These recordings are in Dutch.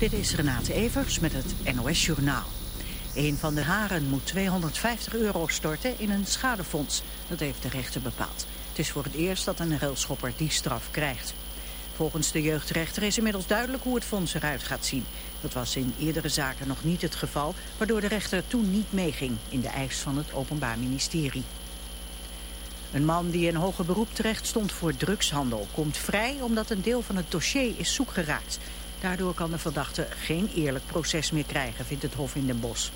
Dit is Renate Evers met het NOS Journaal. Een van de haren moet 250 euro storten in een schadefonds. Dat heeft de rechter bepaald. Het is voor het eerst dat een railschopper die straf krijgt. Volgens de jeugdrechter is inmiddels duidelijk hoe het fonds eruit gaat zien. Dat was in eerdere zaken nog niet het geval, waardoor de rechter toen niet meeging in de eis van het Openbaar Ministerie. Een man die in hoger beroep terecht stond voor drugshandel komt vrij omdat een deel van het dossier is zoek geraakt. Daardoor kan de verdachte geen eerlijk proces meer krijgen, vindt het Hof in Den Bosch.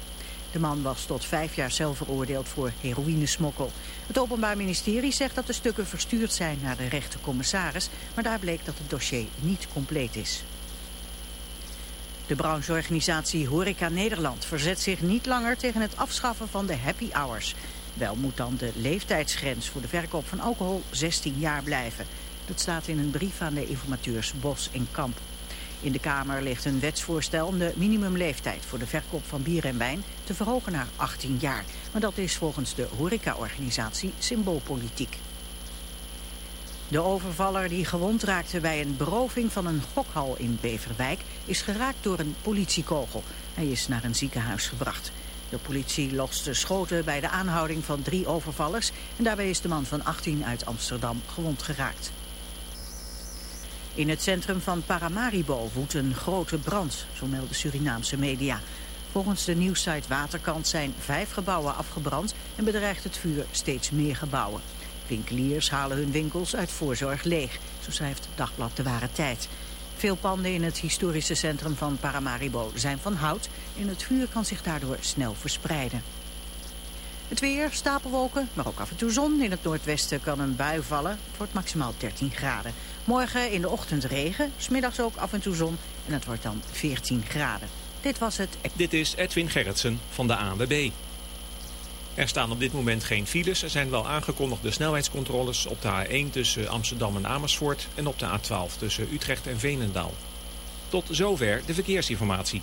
De man was tot vijf jaar zelf veroordeeld voor heroïnesmokkel. Het Openbaar Ministerie zegt dat de stukken verstuurd zijn naar de rechtercommissaris, maar daar bleek dat het dossier niet compleet is. De brancheorganisatie Horeca Nederland verzet zich niet langer tegen het afschaffen van de happy hours. Wel moet dan de leeftijdsgrens voor de verkoop van alcohol 16 jaar blijven. Dat staat in een brief aan de informateurs Bos en Kamp. In de Kamer ligt een wetsvoorstel om de minimumleeftijd voor de verkoop van bier en wijn te verhogen naar 18 jaar. Maar dat is volgens de horecaorganisatie symboolpolitiek. De overvaller die gewond raakte bij een beroving van een gokhal in Beverwijk is geraakt door een politiekogel. Hij is naar een ziekenhuis gebracht. De politie loste schoten bij de aanhouding van drie overvallers en daarbij is de man van 18 uit Amsterdam gewond geraakt. In het centrum van Paramaribo woedt een grote brand, zo melden Surinaamse media. Volgens de nieuwsite Waterkant zijn vijf gebouwen afgebrand en bedreigt het vuur steeds meer gebouwen. Winkeliers halen hun winkels uit voorzorg leeg, zo schrijft Dagblad De Ware Tijd. Veel panden in het historische centrum van Paramaribo zijn van hout en het vuur kan zich daardoor snel verspreiden. Weer, stapelwolken, maar ook af en toe zon. In het noordwesten kan een bui vallen. Het wordt maximaal 13 graden. Morgen in de ochtend regen, smiddags ook af en toe zon. En het wordt dan 14 graden. Dit was het. Dit is Edwin Gerritsen van de ANWB. Er staan op dit moment geen files. Er zijn wel aangekondigde snelheidscontroles op de A1 tussen Amsterdam en Amersfoort... en op de A12 tussen Utrecht en Veenendaal. Tot zover de verkeersinformatie.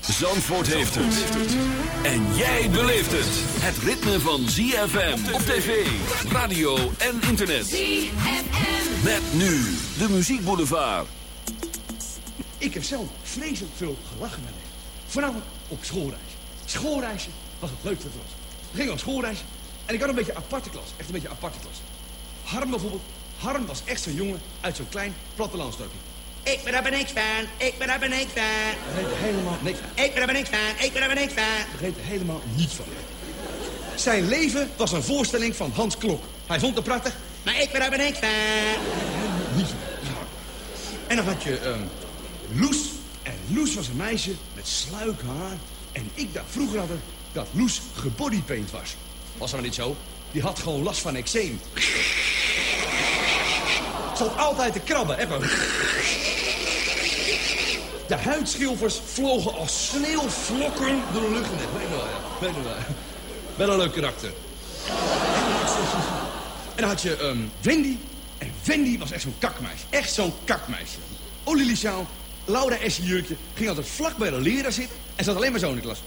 Zandvoort heeft het. En jij beleeft het. Het ritme van ZFM op tv, radio en internet. ZFM. Met nu de muziekboulevard. Ik heb zelf vreselijk veel gelachen met hem. Voornamelijk op schoolreis. Schoolreizen was het leukste voor ons. We gingen op schoolreis en ik had een beetje een aparte klas. Echt een beetje een aparte klas. Harm bijvoorbeeld. Harm was echt zo'n jongen uit zo'n klein plattelandsdorpje. Ik ben er niks van, ik ben er niks van. Weet helemaal niks van. Ik ben er niks van, ik ben er niks van. Weet helemaal niets van. Zijn leven was een voorstelling van Hans Klok. Hij vond het prachtig, Maar ik ben er niks van. niets van. En dan had je ehm, Loes. En Loes was een meisje met sluik haar. En ik dacht vroeger altijd dat Loes gebodypaint was. Was maar niet zo. Die had gewoon last van eczeem. Zat altijd te krabben. De huidschilfers vlogen als sneeuwvlokken door de lucht. Nee, wel, ja. Wel. Wel een leuk karakter. En dan had je ehm, Wendy. En Wendy was echt zo'n kakmeisje. Echt zo'n kakmeisje. olielisjaal, Laura Essie jurkje, ging altijd vlak bij de leraar zitten en zat alleen maar zo in de klas.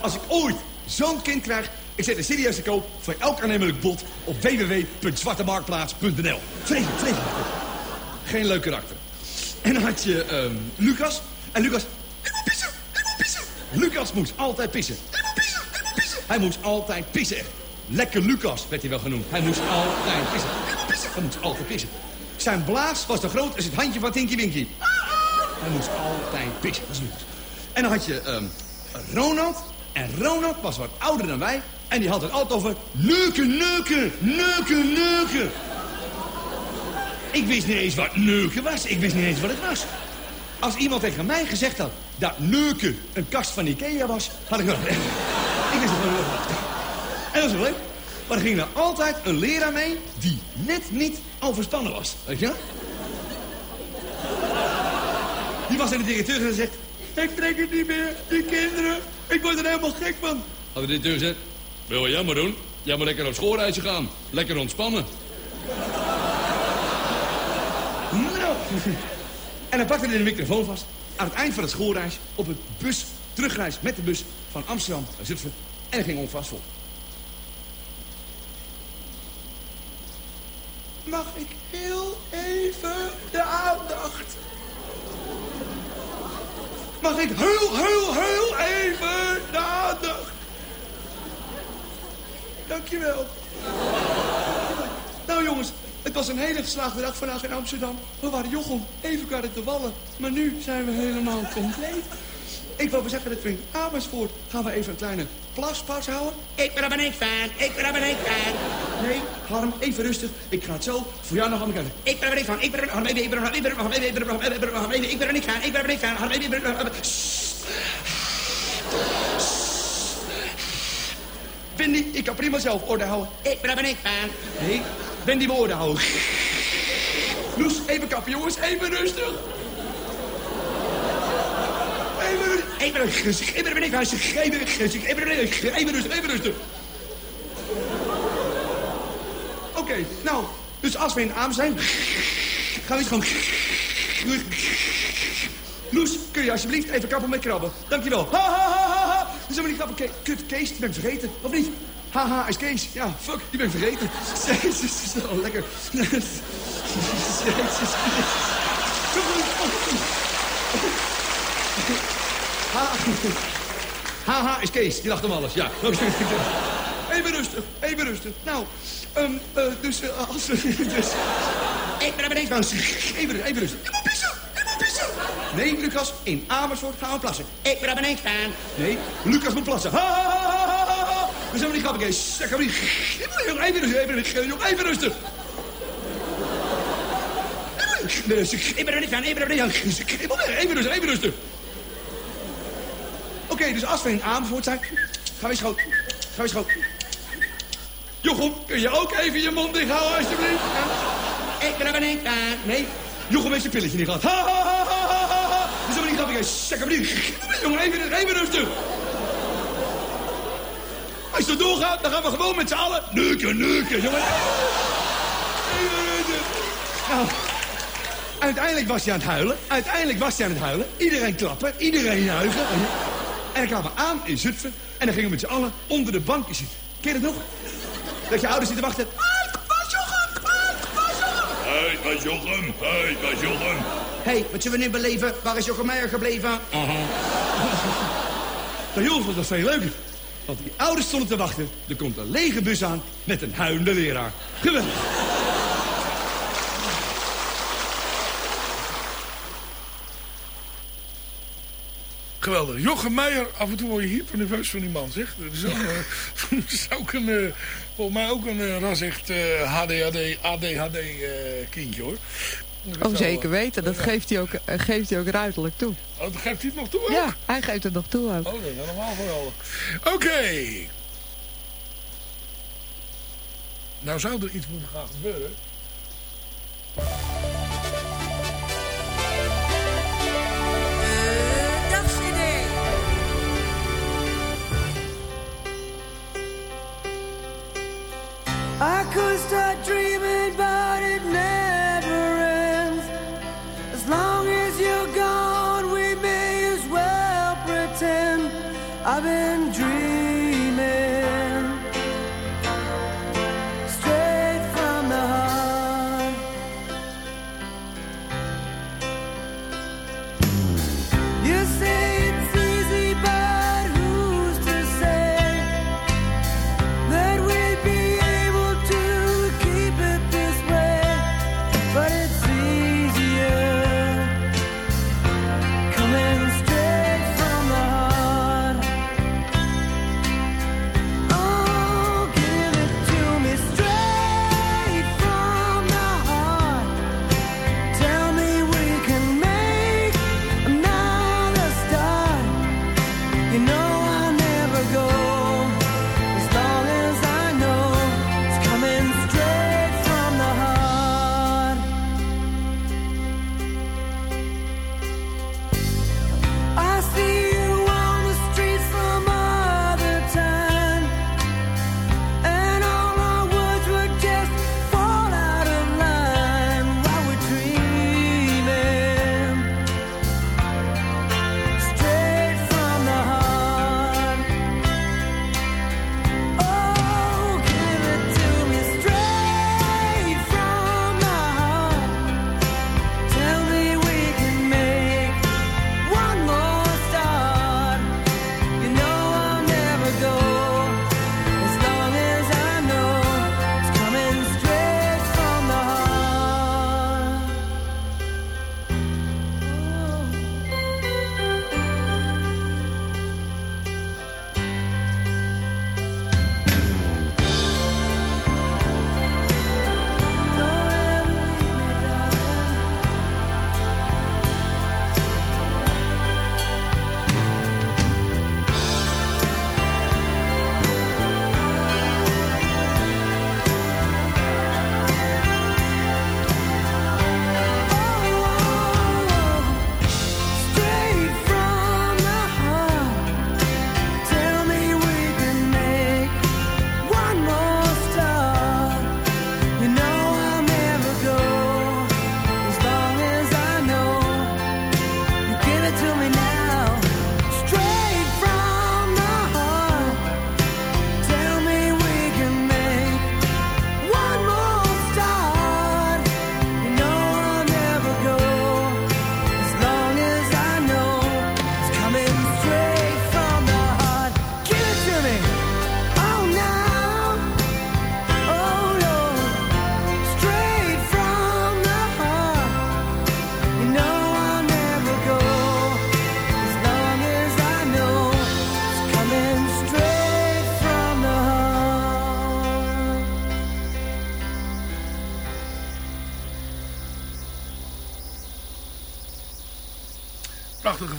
Als ik ooit zo'n kind krijg, ik zet een serieuze koop voor elk aannemelijk bod op www.zwartemarktplaats.nl. Vreselijk, vreselijk. Geen leuk karakter. En dan had je ehm, Lucas. En Lucas, ik moet pissen, ik moet pissen. Lucas moest altijd pissen. Ik moet pissen, ik moet pissen. Hij moest altijd pissen. Lekker Lucas werd hij wel genoemd. Hij moest altijd pissen. Ik moet pissen. Hij moest altijd pissen. Zijn blaas was zo groot als het handje van Tinky Winky. Hij moest altijd pissen. En dan had je ehm, Ronald. En Ronald was wat ouder dan wij. En die had het altijd over neuken, neuken, neuken, neuken. Ik wist niet eens wat neuken was. Ik wist niet eens wat het was. Als iemand tegen mij gezegd had dat neuken een kast van Ikea was, had ik wel... ik wist het wat. En dat is wel leuk. Maar er ging er altijd een leraar mee die net niet overspannen was. Weet je wel? Die was aan de directeur en zegt... Ik trek het niet meer, die kinderen. Ik word er helemaal gek van. Had de directeur gezegd... Wil jij maar doen? Jij moet lekker op schoolreizen gaan. Lekker ontspannen. Nou. En hij pakte er de microfoon vast. Aan het eind van het schoolreis op een bus, terugreis met de bus van Amsterdam naar Zutphen. En hij ging onvast vol. Mag ik heel even de aandacht? Mag ik heel, heel, heel even de aandacht? Dankjewel. Nou jongens, het was een hele geslaagde dag vandaag in Amsterdam. We waren Jochem, even karren te wallen. Maar nu zijn we helemaal compleet. Ik wil zeggen dat we in Amersfoort gaan we even een kleine plaspauze houden. Ik ben er ben ik fan, ik ben er ben ik fan. Nee, Harm, even rustig. Ik ga het zo voor jou nog aan elkaar zeggen. Ik ben er ben ik fan, ik ben er Harm, ik ben er ik ben er ik ben er ik ben er ik ben er ik ben er Harm, ik ben er niet fan, ik ben er ben ik Harm, ik ben er Wendy, ik kan prima zelf orde houden. Ik ben er ben ik fan. Nee, Wendy wil orde houden. Loes, even kappen jongens, even rustig. Even rustig. Ik ik ik fan, ik ben er ik ben er Even rustig, even rustig. Oké, nou, dus als we in Aam zijn, gaan we gewoon... Loes, kun je alsjeblieft even kappen met krabben? Dankjewel. Ha, ha, ha, ha, ha. Dat is helemaal niet. Ke- Kut, Kees, die ben ik vergeten. Of niet? Haha, is Kees. Ja, fuck, die ben ik vergeten. Jezus, dat is wel lekker. Jezus. Ha. Haha, is Kees. Die lacht om alles, ja. Even rustig, even rustig. Nou, ehm, eh, dus eh, als we... Dus, Ik ben er ben ik fan. even, rustig, even rustig. Ik moet pissen, ik moet pissen. Nee, Lucas, in Amersfoort gaan we plassen. Ik ben er ben ik fan. Nee, Lucas moet plassen. Ha, ha, ha, ha, ha, ha. We zijn niet grappig, Kees. Zeg maar niet. Even rustig, even rustig, even rustig. Even rustig. Er ben er niet fan. Even rustig, even rustig. Oké, dus als we in Amersfoort zijn, gaan we schoot. Gaan we schoot. Jochem, kun je ook even je mond dicht houden, alsjeblieft? Ik ben er ben ik fan. Nee, Jochem heeft zijn pilletje niet gehad. Ha, ha, ha, ha, ha, ha. Dat is helemaal niet grappig. Zeg maar niet. Jongen, even, even rustig. Als het doorgaat, dan gaan we gewoon met z'n allen... Neuken, neuken, jongen. Even rustig. Nou, uiteindelijk was hij aan het huilen. Uiteindelijk was hij aan het huilen. Iedereen klappen, iedereen juichen. En dan kwamen we aan in Zutphen. En dan gingen we met z'n allen onder de banken zitten. Ken je dat nog? Dat je ouders zitten wachten. Hey, waar is Jochem? Hey, waar is Jochem? Hey, waar is Jochem? Hé, hey, wat zullen we nu beleven? Waar is Jochem Meijer gebleven? Nou jongens, dat was veel leuker. Want die ouders stonden te wachten. Er komt een lege bus aan met een huilende leraar. Geweldig. Geweldig. Jochem Meijer, af en toe word je hier van nerveus van die man, zeg. Dat is ook, is ook een, eh, volgens mij ook een uh, ras echt HDHD, ADHD kindje, hoor. Oh, zeker weten. Dat geeft hij, ook, geeft hij ook ruiterlijk toe. Oh, dat geeft hij het nog toe ook? Ja, hij geeft het nog toe ook. Oh, dat is helemaal geweldig. Oké. Nou zou er iets moeten gaan gebeuren. I could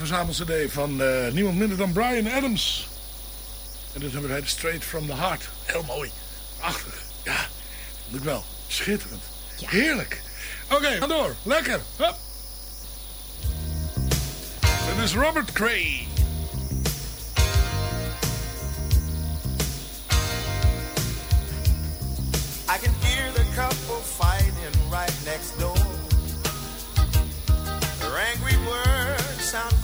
verzamelcd van uh, niemand minder dan Brian Adams. En dit hebben rijden Straight From The Heart. Heel mooi. Prachtig. Ja, moet ik wel. Schitterend. Ja. Heerlijk. Oké, okay, ga door. Lekker. Hup. Dit is Robert Cray. I can hear the couple fighting right next door. Their angry words sound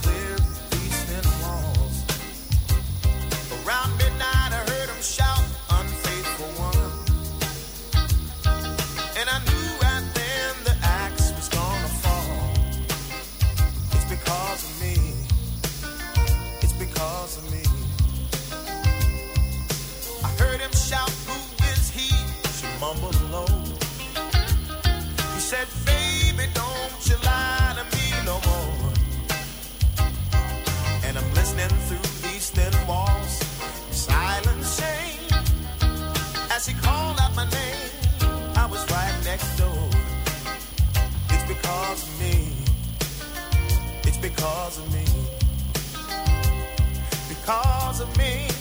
of me.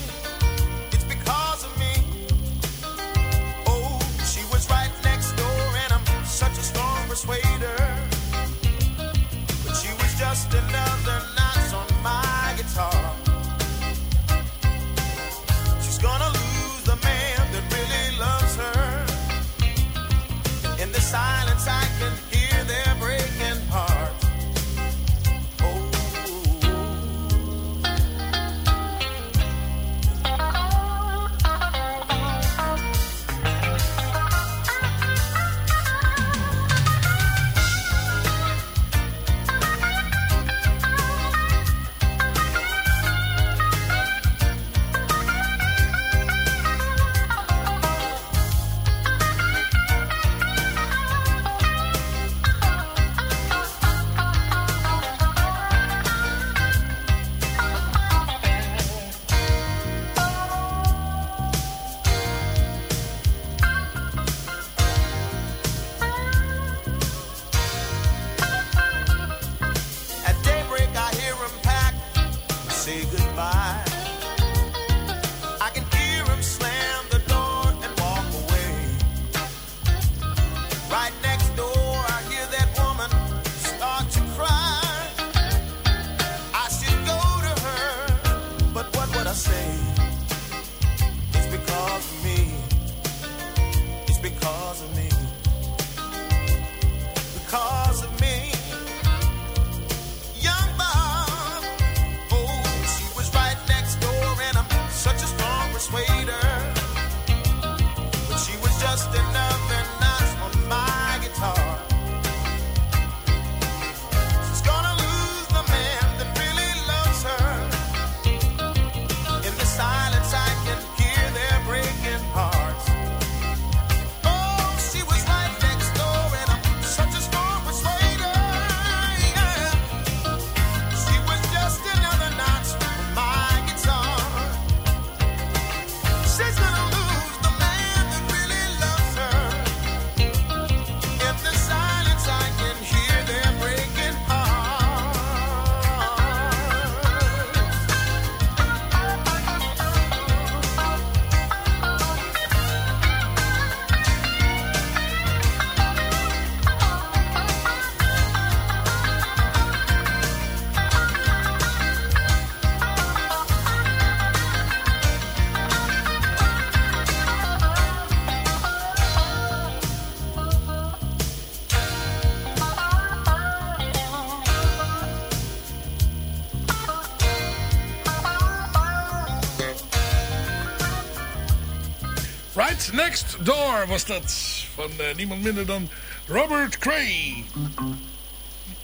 was dat van eh, niemand minder dan Robert Cray.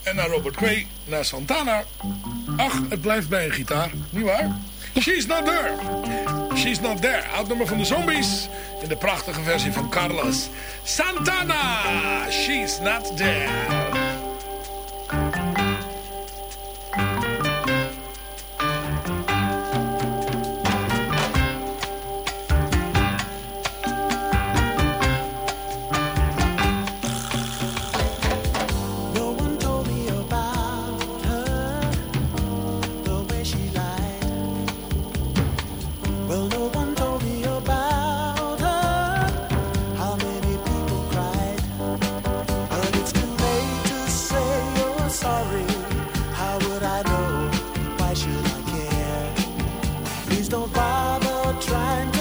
En naar Robert Cray, naar Santana. Ach, het blijft bij een gitaar, nietwaar? She's Not There. She's Not There, oud nummer van de Zombies. In de prachtige versie van Carlos Santana. She's Not There. trying to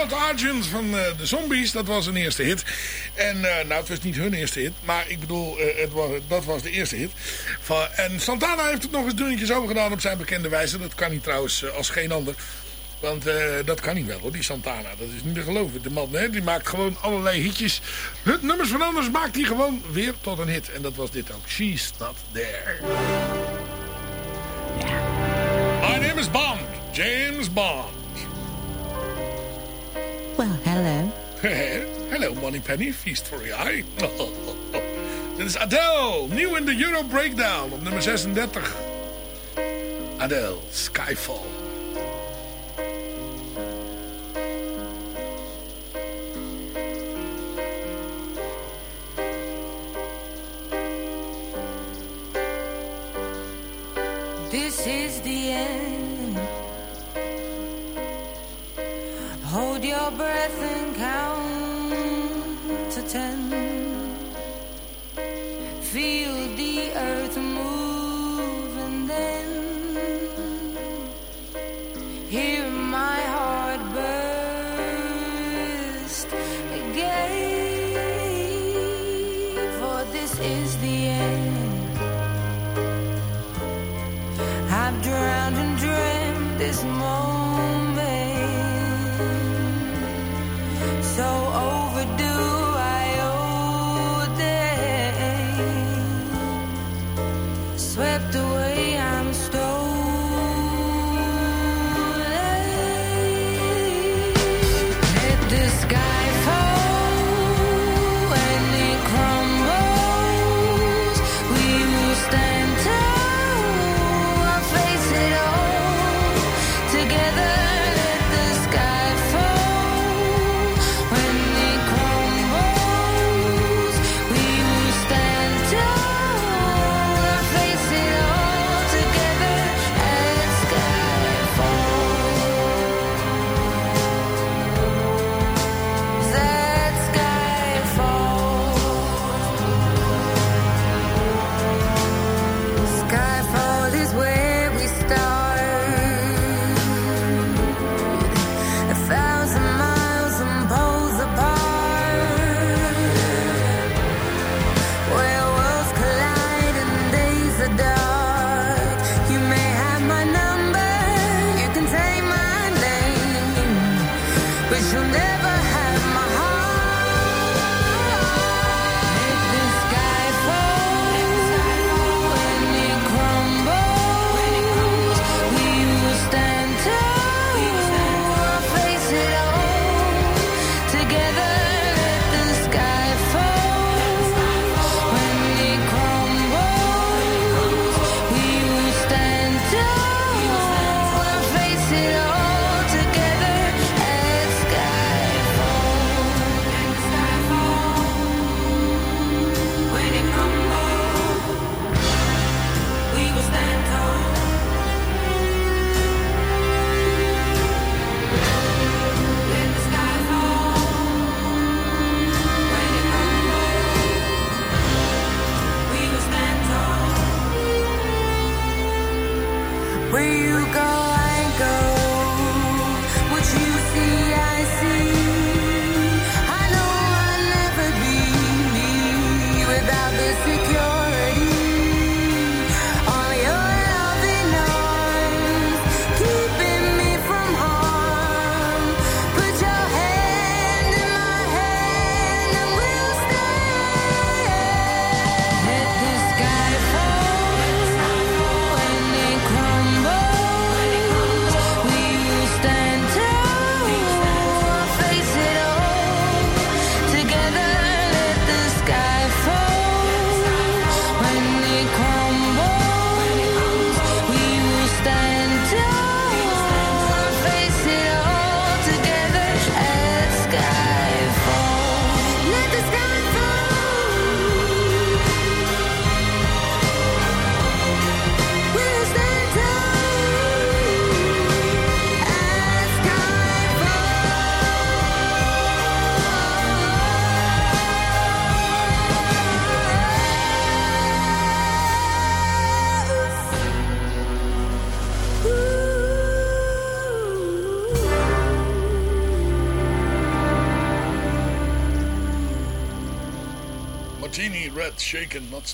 Rod Argent van eh, de Zombies. Dat was een eerste hit. En eh, nou, het was niet hun eerste hit. Maar ik bedoel, eh, het was, dat was de eerste hit. Van, en Santana heeft het nog eens dunnetjes over gedaan op zijn bekende wijze. Dat kan hij trouwens als geen ander. Want dat kan hij wel hoor, die Santana. Dat is niet te geloven. De man hè, die maakt gewoon allerlei hitjes. Het nummers van anders maakt hij gewoon weer tot een hit. En dat was dit ook. She's Not There. My name is Bond. James Bond. hello. Moneypenny. Feast for your eye. Dit is Adele. Nieuw in de Euro Breakdown op nummer 36. Adele, Skyfall.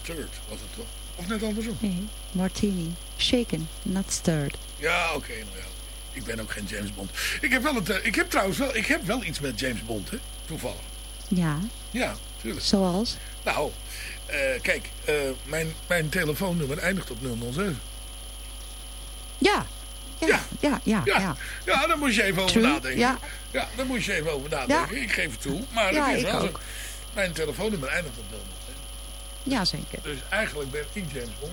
Stirred. Was het toch? Of net andersom? Nee, martini. Shaken, not stirred. Ja, oké. nou ja. Ik ben ook geen James Bond. Ik heb, wel het, eh, ik heb trouwens wel, ik heb wel iets met James Bond, hè? Toevallig. Ja, Ja, tuurlijk. zoals? Nou, eh, kijk, eh, mijn, mijn telefoonnummer eindigt op 007. Ja. Ja, ja, ja, ja. Ja, ja. ja daar moest je even over True, nadenken. ja. ja, daar moest je even over nadenken. Ik geef het toe, maar Ja, het is ik wel zo. ook. Mijn telefoonnummer eindigt op 007. Jazeker. Dus eigenlijk ben ik James Bond.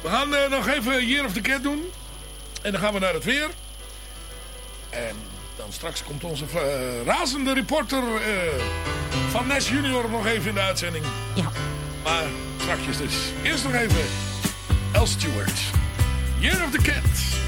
We gaan eh, nog even Year of the Cat doen. En dan gaan we naar het weer. En dan straks komt onze eh, razende reporter eh, van Nes Junior nog even in de uitzending. Ja. Maar straks dus. Eerst nog even El Stewart. Year of the Cat.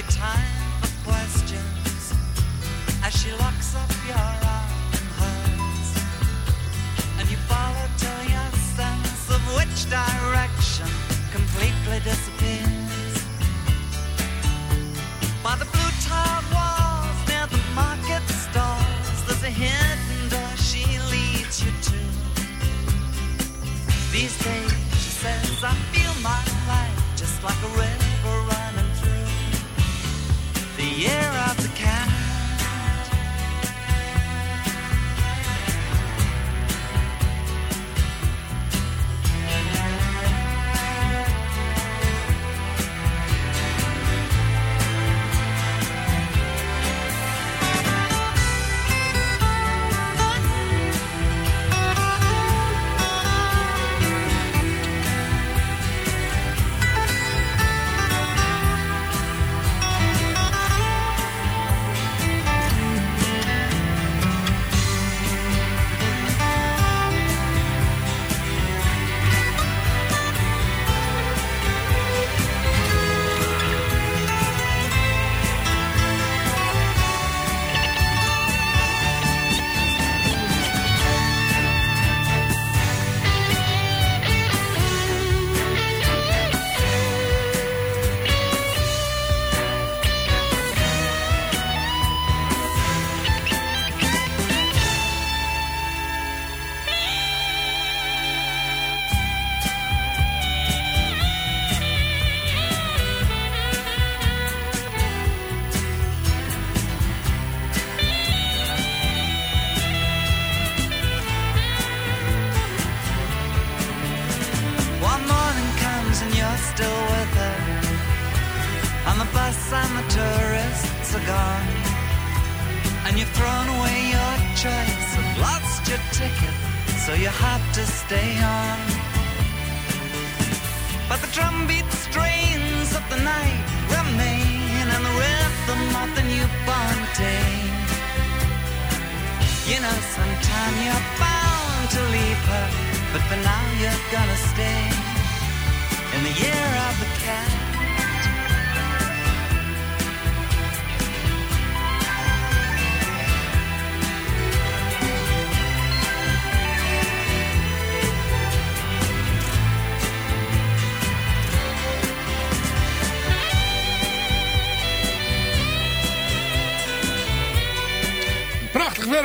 you time for questions As she locks up your arm hers And you follow till your sense of which direction completely disappears. By the blue tiled walls near the market stalls There's a hidden door she leads you to. These days, she says, I feel my life just like a river year of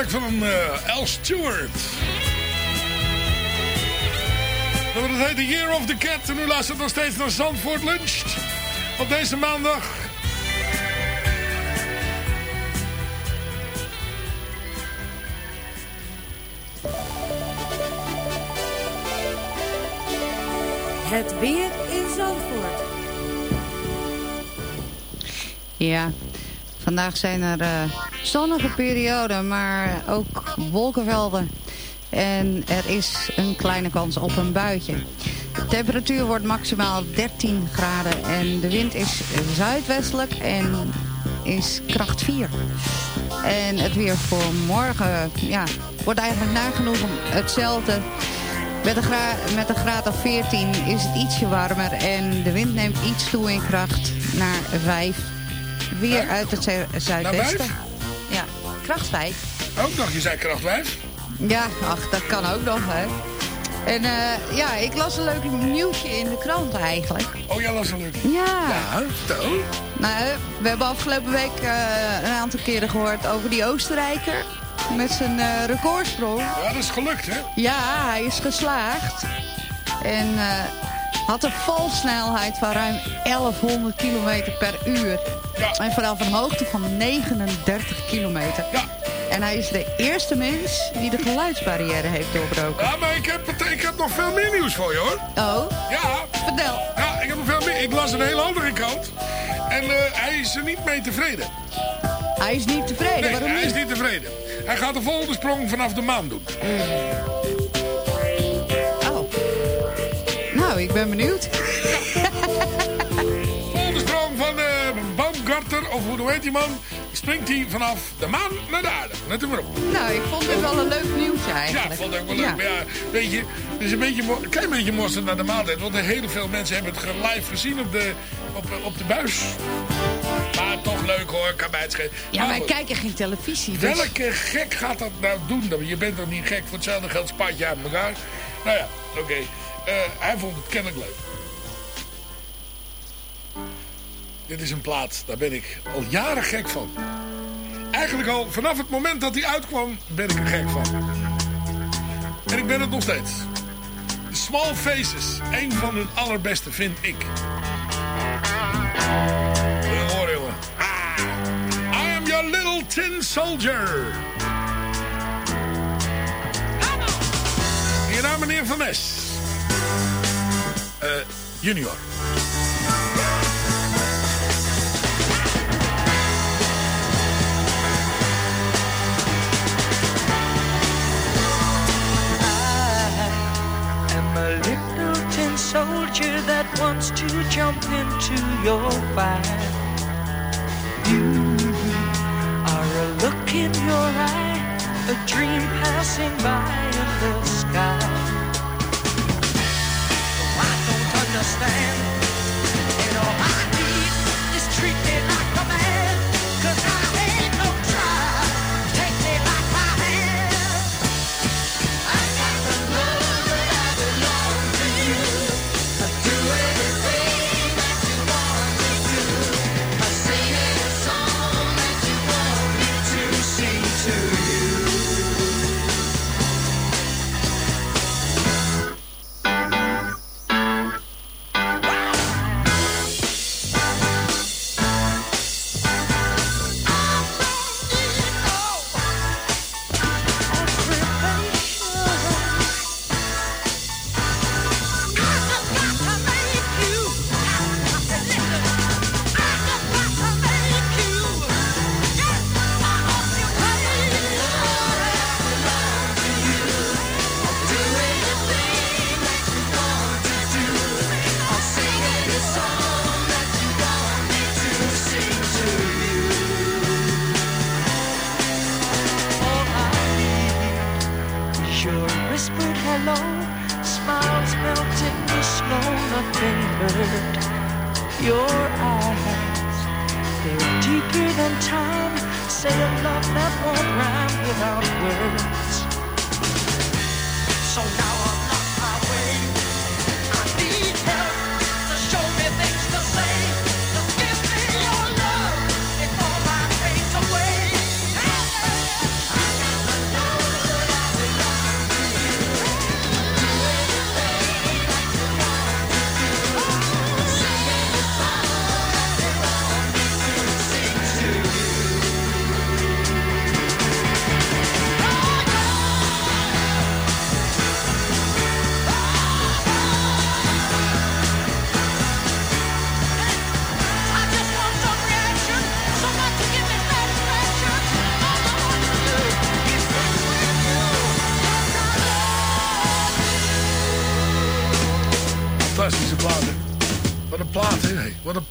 van een uh, Al Stewart. Dat heet The Year of the Cat. En laat luistert nog steeds naar Zandvoort Luncht. Op deze maandag. Het weer in Zandvoort. Ja, vandaag zijn er... Eh, zonnige perioden, maar ook wolkenvelden. En er is een kleine kans op een buitje. De temperatuur wordt maximaal 13 graden en de wind is zuidwestelijk en is kracht 4. En het weer voor morgen ja, wordt eigenlijk nagenoeg hetzelfde. Met een, met een graad of 14 is het ietsje warmer en de wind neemt iets toe in kracht naar 5. Weer uit het zu- zuidwesten. Vijf? Ja, kracht 5. Ook nog, je zei kracht 5. Ja, ach, dat kan ook nog, hè. En eh, ja, ik las een leuk nieuwtje in de krant eigenlijk. Oh ja, dat is een leuk. Ja. Ja, vertel. Nou, we hebben afgelopen week eh, een aantal keren gehoord over die Oostenrijker. Met zijn eh, recordsprong. Ja, dat is gelukt, hè? Ja, hij is geslaagd. En eh, had een valsnelheid van ruim 1100 kilometer per uur. En vanaf een hoogte van 39 kilometer. Ja. En hij is de eerste mens die de geluidsbarrière heeft doorbroken. Ja, maar ik heb, het- ik heb nog veel meer nieuws voor je, hoor. Oh? Ja. Vertel. Ja, ik heb nog veel meer. Ik las een hele andere kant. En eh, hij is er niet mee tevreden. Hij is niet tevreden, Nee, waarom hij niet? is niet tevreden. Hij gaat de volgende sprong vanaf de maan doen. Oh. Ik ben benieuwd. volgende sprong van eh Baumgarter, of hoe heet die man? Springt hij vanaf de maan naar de aarde. Let hem maar op. Nou, ik vond dit wel een leuk nieuwtje eigenlijk. Ja, vond ik ook wel leuk. Ja. Weet je, het is een, beetje, een klein beetje mosterd naar de maaltijd. Want er heel veel mensen hebben het live gezien op de, op, op de buis. Maar toch leuk hoor, kan mij het schelen. Ja, Maar wij goed, kijken geen televisie. Dus... Welke gek gaat dat nou doen? Je bent toch niet gek? Voor hetzelfde geld spat je uit elkaar. Nou ja, oké. Eh, hij vond het kennelijk leuk. Dit is een plaat, daar ben ik al jaren gek van. Eigenlijk al vanaf het moment dat hij uitkwam, ben ik er gek van. En ik ben het nog steeds. The Small Faces, een van hun allerbeste vind ik. Horen, jongen? Ah, I am your little tin soldier. Hierna meneer Van Nes. Eh, junior. am a little tin soldier that wants to jump into your fire. You are a look in your eye, a dream passing by in the sky. Understand.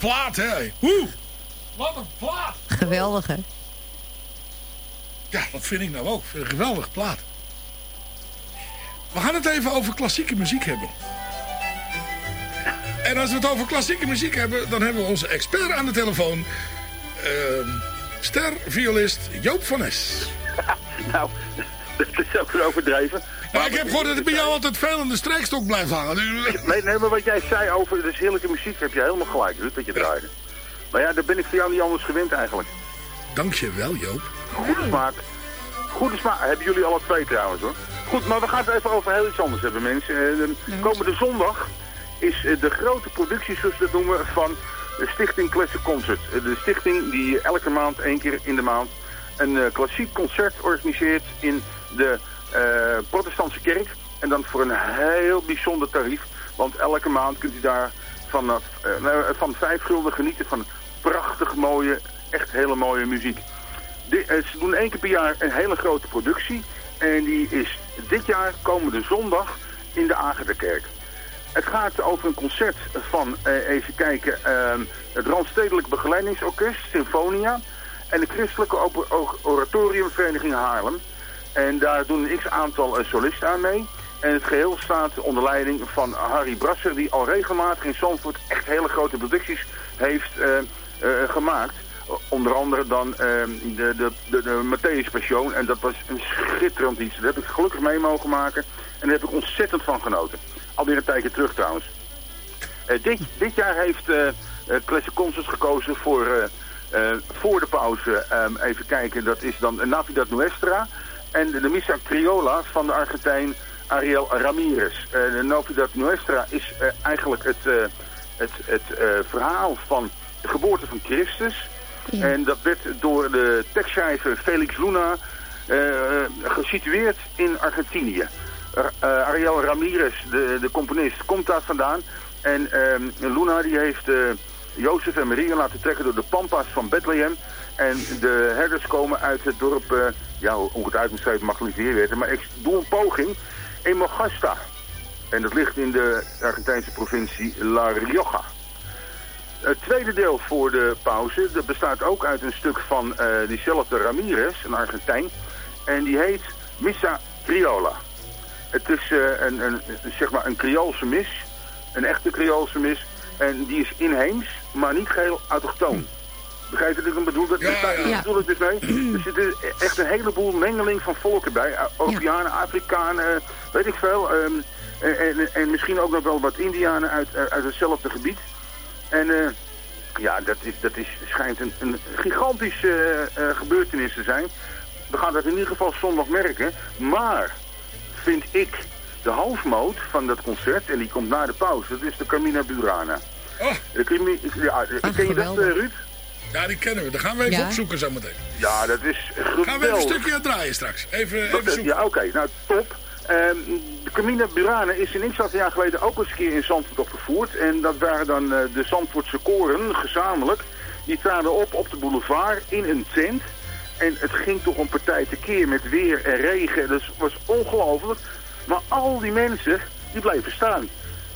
Plaat, hè. Oeh, wat een plaat. Geweldig, hè? Ja, dat vind ik nou ook. Ik een geweldig plaat. We gaan het even over klassieke muziek hebben. En als we het over klassieke muziek hebben, dan hebben we onze expert aan de telefoon. Ehm sterviolist Joop van Es. Nou, dat is ook weer overdreven. Nou, ik heb gehoord dat het bij jou altijd veel in de strijkstok blijft hangen. Nee, nee, maar wat jij zei over de heerlijke muziek, heb je helemaal gelijk, Ruud, dat je draaide. Maar ja, daar ben ik voor jou niet anders gewend eigenlijk. Dankjewel, Joop. Goede smaak. Goede smaak. Hebben jullie alle twee trouwens hoor. Goed, maar we gaan het even over heel iets anders hebben mensen. Eh, de komende zondag is eh, de grote productie, zoals we dat noemen, van de Stichting Classic Concert. Eh, De stichting die elke maand, één keer in de maand, een eh, klassiek concert organiseert in de protestantse kerk. En dan voor een heel bijzonder tarief. Want elke maand kunt u daar vanaf, eh, nou, van vijf gulden genieten van prachtig mooie, echt hele mooie muziek. Eh, ze doen één keer per jaar een hele grote productie. En die is dit jaar komende zondag in de Agatha-kerk. Het gaat over een concert van, eh, even kijken, ehm, het Randstedelijk Begeleidingsorkest, Symfonia. En de Christelijke Oratoriumvereniging Haarlem. En daar doen een x-aantal eh, solisten aan mee. En het geheel staat onder leiding van Harry Brasser, die al regelmatig in Zandvoort echt hele grote producties heeft eh, eh, gemaakt. Onder andere dan ehm, de, de, de, de Matthäus Passion. En dat was een schitterend iets. Dat heb ik gelukkig mee mogen maken. En daar heb ik ontzettend van genoten. Alweer een tijdje terug trouwens. Dit, dit jaar heeft eh, Classic Concerts gekozen voor, voor de pauze. ehm, even kijken, dat is dan Navidad Nuestra. En de, de Missa Criolla van de Argentijn Ariel Ramirez. Eh, de Navidad Nuestra is eh, eigenlijk het, eh, het, het verhaal van de geboorte van Christus. En dat werd door de tekstschrijver Felix Luna gesitueerd in Argentinië. Ar- Ariel Ramirez, de, de componist, komt daar vandaan. En ehm, Luna die heeft eh, Jozef en Maria laten trekken door de pampas van Bethlehem. En de herders komen uit het dorp, ja, hoe het uit moet schrijven mag niet weer weten. Maar ik doe een poging. in Mogasta. En dat ligt in de Argentijnse provincie La Rioja. Het tweede deel voor de pauze, dat bestaat ook uit een stuk van eh, diezelfde Ramirez, een Argentijn. En die heet Missa Criolla. Het is eh, een, een, zeg maar een Creoolse mis, een echte Creoolse mis. En die is inheems, maar niet geheel autochtoon. Begrijp je wat ik bedoel? Dat Ja, daar bedoel ik dus mee. Er zitten echt een heleboel mengeling van volken bij. Europeanen, Afrikanen, weet ik veel. ehm, en, en, en misschien ook nog wel wat Indianen uit, eh, uit hetzelfde gebied. En eh, ja, dat, is, dat is, schijnt een, een gigantische eh, gebeurtenis te zijn. We gaan dat in ieder geval zondag merken. Maar, vind ik, de hoofdmoot van dat concert, en die komt na de pauze, dat is de Carmina Burana. De Carmi- ja, ken je dat, Ruud? Ja, die kennen we. Dat gaan we even Ja. opzoeken zometeen. Ja, dat is geweldig. Gaan we even een stukje aan draaien straks. Even, even zoeken. ja, oké. Nou, top. Ehm, de Camina Burana is een x aantal jaar geleden ook eens een keer in Zandvoort opgevoerd. En dat waren dan eh, de Zandvoortse koren, gezamenlijk. Die traden op op de boulevard in een tent. En het ging toch een partij te keer met weer en regen. Dat was ongelooflijk. Maar al die mensen, die bleven staan.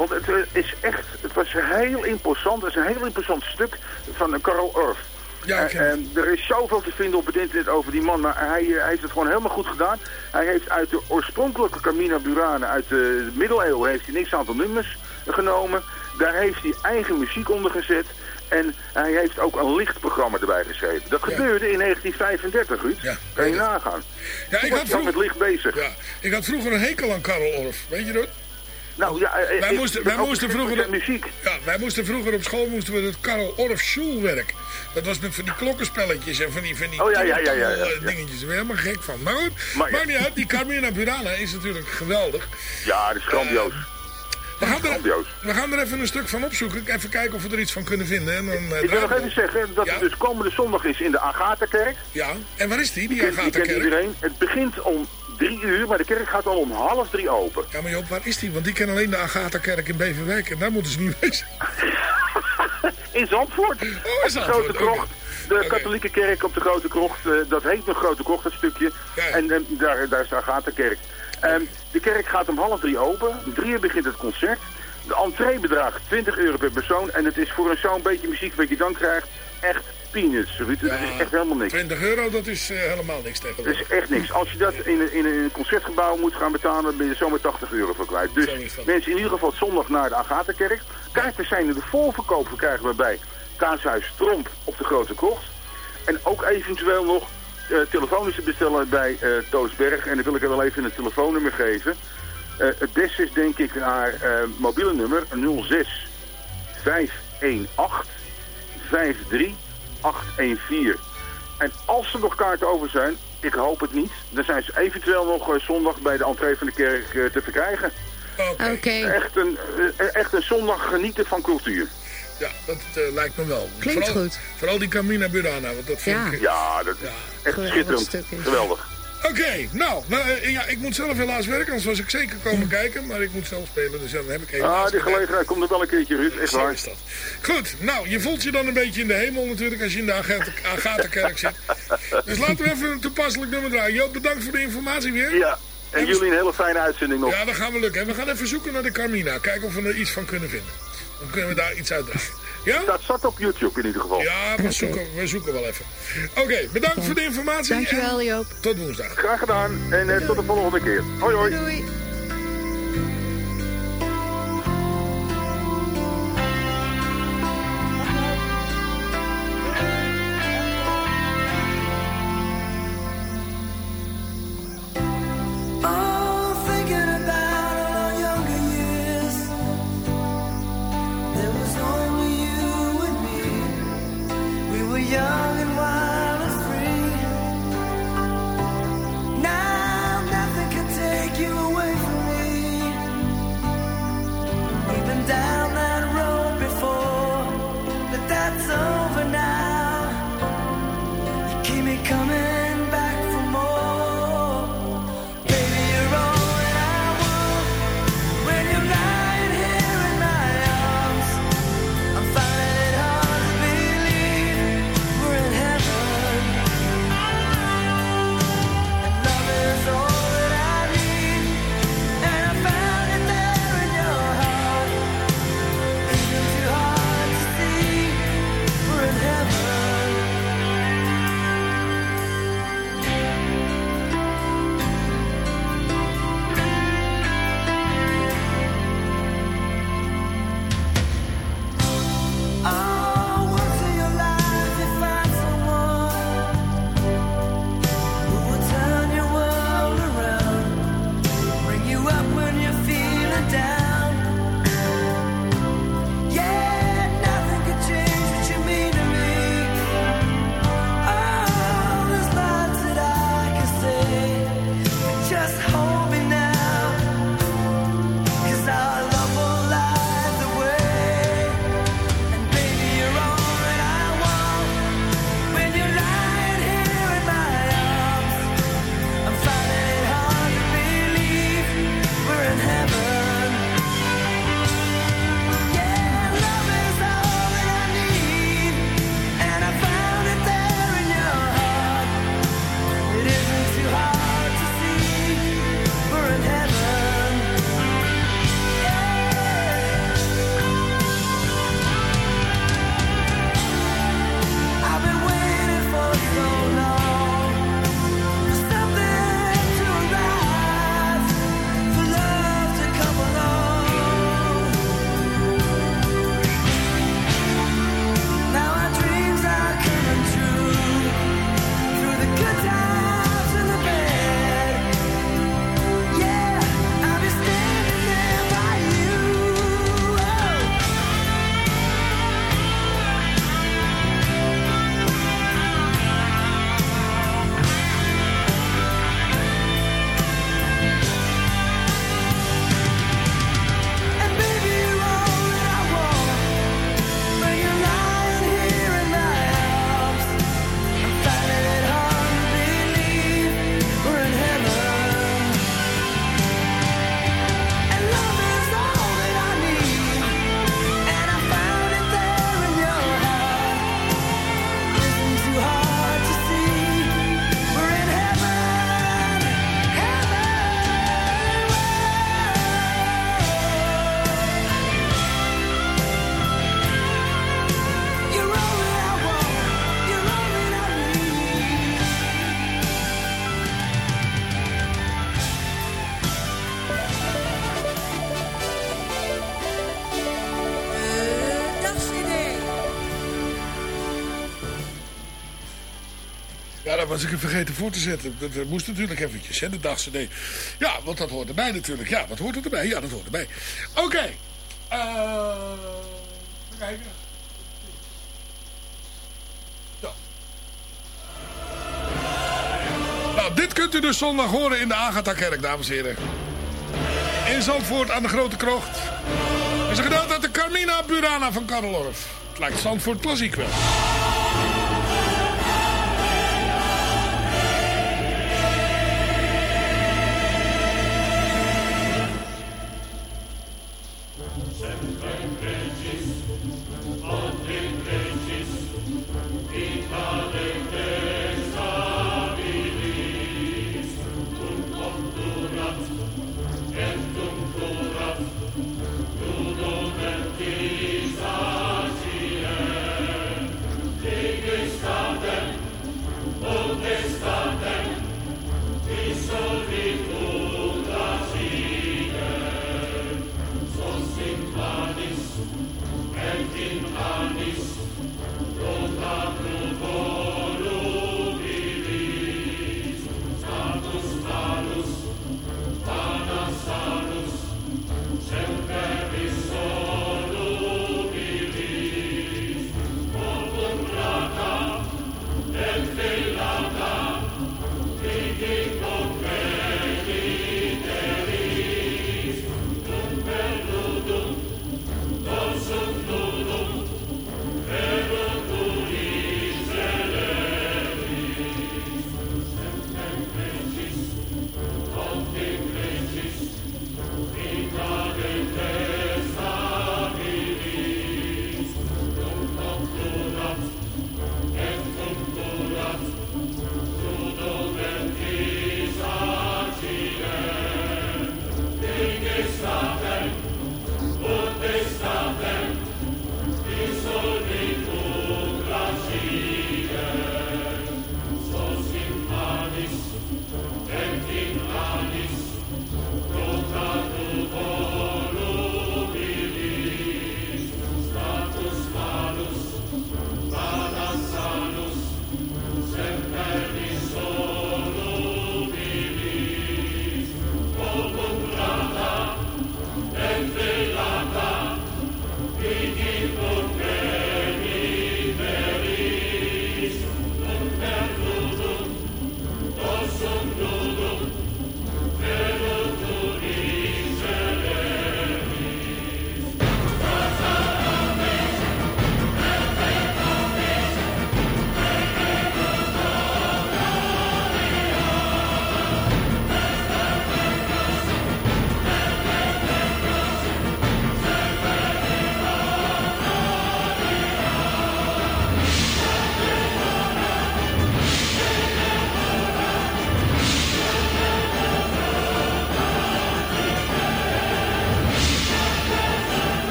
Want het eh, is echt, het was heel imposant. Het is een heel imposant stuk van Karl Orff. Ja, Eh, en er is zoveel te vinden op het internet over die man, maar hij, eh, hij heeft het gewoon helemaal goed gedaan. Hij heeft uit de oorspronkelijke Carmina Burana, uit de middeleeuwen, heeft hij niks aantal nummers genomen. Daar heeft hij eigen muziek onder gezet. En hij heeft ook een lichtprogramma erbij geschreven. Dat gebeurde in 1935, Ruud. Kan je nagaan. Ja, ik was had met licht bezig. Ja, ik had vroeger een hekel aan Karel Orff. Weet je dat? Nou ja, eh, wij moesten, wij moesten op vroeger muziek. Ja, wij moesten vroeger op school moesten we het Karel Orff Schulwerk. Dat was met van die klokkenspelletjes en van die, van die Oh, ja, ja, ja, ja, eh, dingetjes. Daar ben helemaal gek van. Maar goed, Maar ja. niet uit. Die Carmina Burana is natuurlijk geweldig. Ja, dat is grandioos. We gaan, er, we gaan er even een stuk van opzoeken. Even kijken of we er iets van kunnen vinden. En dan, eh, Ik wil nog even zeggen dat het dus komende zondag is in de Agatha-kerk. Ja, en waar is die, die Agatha-kerk? iedereen. Het begint om drie uur, maar de kerk gaat al om half drie open. Ja, maar Joop, waar is die? Want die kennen alleen de Agatha-kerk in Beverwijk. En daar moeten ze niet wezen. In Zandvoort. Oh, in Op de Zandvoort, Grote. Krocht. De katholieke kerk op de Grote Krocht. eh, dat heet nog Grote Krocht, dat stukje. En daar, daar is de Agatha-kerk. Ehm, de kerk gaat om half drie open. Om drie uur begint het concert. De entree bedraagt 20 euro per persoon. En het is voor een zo'n beetje muziek wat je dan krijgt echt peanuts, Ruud. Dat is echt helemaal niks. 20 euro, dat is eh, helemaal niks Dat tegenwoordig. is echt niks. Als je dat in een, in een concertgebouw moet gaan betalen, dan ben je zomaar 80 euro voor kwijt. Dus mensen in ieder geval zondag naar de Agatha-kerk. Kaarten zijn in de voorverkoop verkrijgen we bij Kaashuis Tromp op de Grote Krocht. En ook eventueel nog eh, telefonisch te bestellen bij eh Toosberg. En dan wil ik er wel even een telefoonnummer geven. Eh, het beste is denk ik haar mobiele nummer 06 518 53814. En als er nog kaarten over zijn, ik hoop het niet, dan zijn ze eventueel nog eh, zondag bij de entree van de kerk eh, te verkrijgen. Oké. Echt, een, eh, echt een zondag genieten van cultuur. Ja, dat lijkt me wel. Klinkt vooral, goed. Vooral die Camina Burana, want dat vind Ja. ik... Ja, dat is echt Geweldig schitterend. Geweldig. Oké, nou, nou, eh, ja, ik moet zelf helaas werken, anders was ik zeker komen kijken. Maar ik moet zelf spelen, dus ja, dan heb ik helaas... Ah, die gelegenheid komt er wel een keertje, Ruud. Echt waar. is dat. Goed, nou, je voelt je dan een beetje in de hemel natuurlijk als je in de Agatha- Agatha-kerk zit. Dus laten we even een toepasselijk nummer draaien. Joop, bedankt voor de informatie weer. Ja, en jullie een hele fijne uitzending nog. Ja, dat gaan we lukken. En we gaan even zoeken naar de Carmina. Kijken of we er iets van kunnen vinden. Dan kunnen we daar iets uit draaien. Ja? Dat zat op YouTube in ieder geval. Ja, we, zoeken, we zoeken wel even. Oké, bedankt voor de informatie. Dankjewel, Joop. Tot woensdag. Graag gedaan en eh, tot de volgende keer. Hoi hoi. Doei. Was ik er vergeten voor te zetten. Dat, moest natuurlijk eventjes, hè, de nee. Ja, want dat hoort erbij natuurlijk. Ja, wat hoort erbij? Ja, dat hoort erbij. Oké. Eh, even kijken. Nou, dit kunt u dus zondag horen in de Agatha-kerk, dames en heren. In Zandvoort aan de Grote Krocht. is een gedeelte uit de Carmina Burana van Karel Orff. Het lijkt Zandvoort klassiek wel.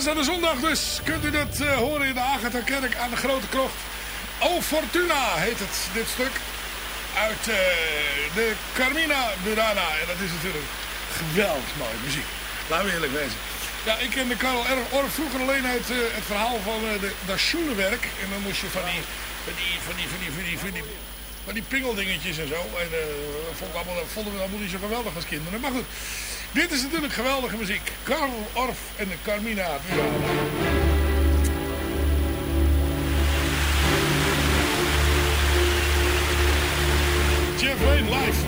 Aanstaande zondag dus kunt u dat eh, horen in de Agatha-kerk aan de Grote Krocht. O Fortuna heet het, dit stuk. Uit eh, de Carmina Burana. En dat is natuurlijk geweldig mooie muziek. Laten we eerlijk wezen. Ja, ik kende Karel erg Orff vroeger alleen uit eh, het verhaal van de, dat schoenenwerk. En dan moest je van die, van die, van die, van die, van die, van die, van die pingeldingetjes en zo. En dat vonden we allemaal niet zo geweldig als kinderen. Maar goed, dit is natuurlijk geweldige muziek. Karel Orff en de Carmina Burana. Jeff Wayne live.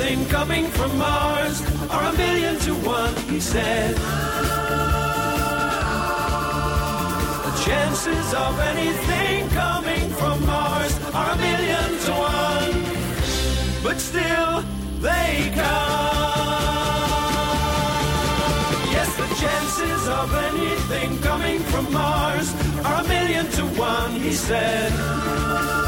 anything coming from Mars are a million to one, he said. The chances of anything coming from Mars are a million to one, but still they come. Yes, the chances of anything coming from Mars are a million to one, he said.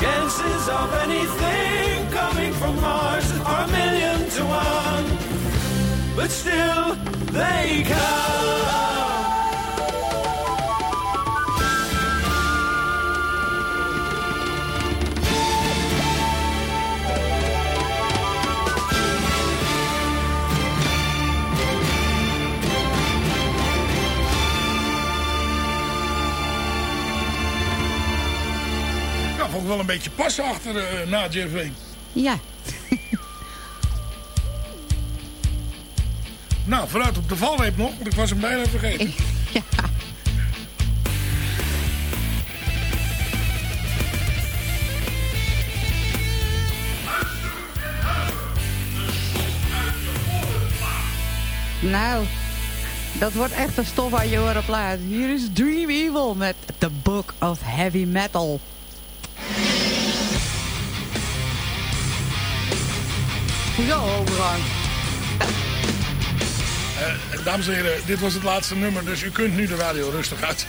Chances of anything coming from Mars are a million to one, but still they come. Wel een beetje passen achter eh na. Ja. Nou, vooruit op de valreep nog, want ik was hem bijna vergeten. Ja. Nou, dat wordt echt een stof aan je plaat. Hier is Dream Evil met The Book of Heavy Metal. Overgang? Eh, dames en heren, dit was het laatste nummer, dus u kunt nu de radio rustig uit.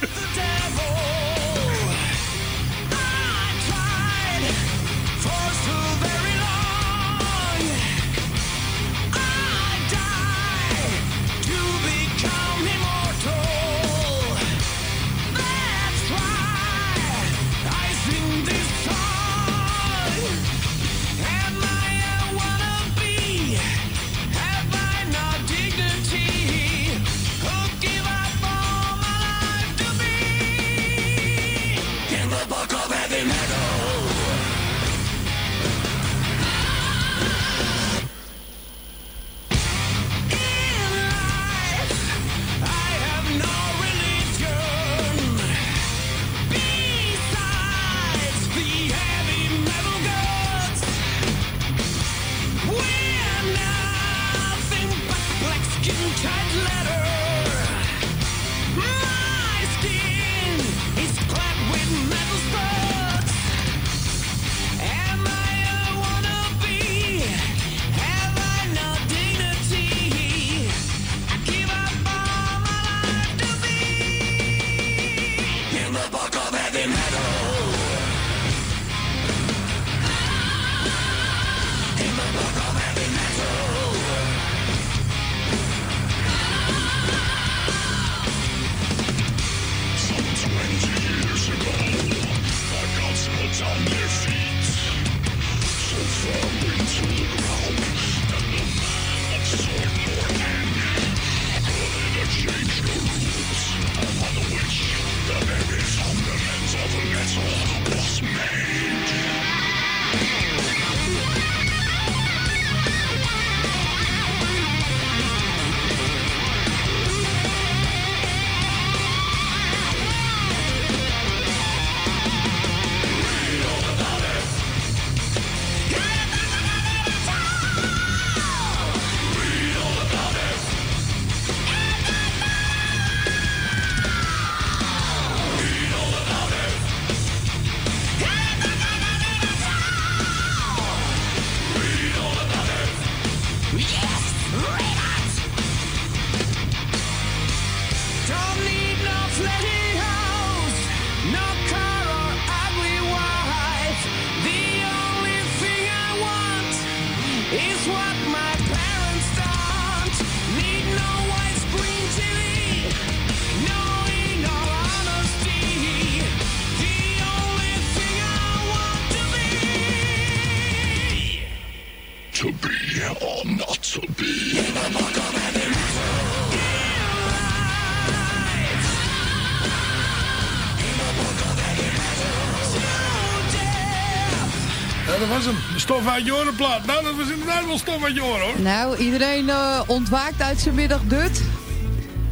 Stof uit je orenplaat. Nou, dat was inderdaad wel stof uit je oren, hoor. Nou, iedereen eh, ontwaakt uit zijn middagdut.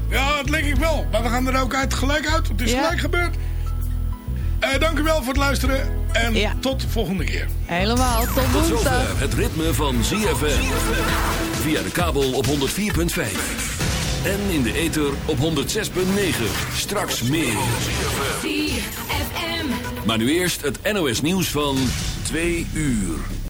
Ja, dat denk ik wel. Maar we gaan er ook uit gelijk uit. Het is Ja. gelijk gebeurd. Eh, dank u wel voor het luisteren. En tot de volgende keer. Helemaal, tot Tot woensdag. zover het ritme van ZFM. Via de kabel op 104.5. En in de ether op 106.9. Straks meer. Maar nu eerst het NOS nieuws van 2 uur.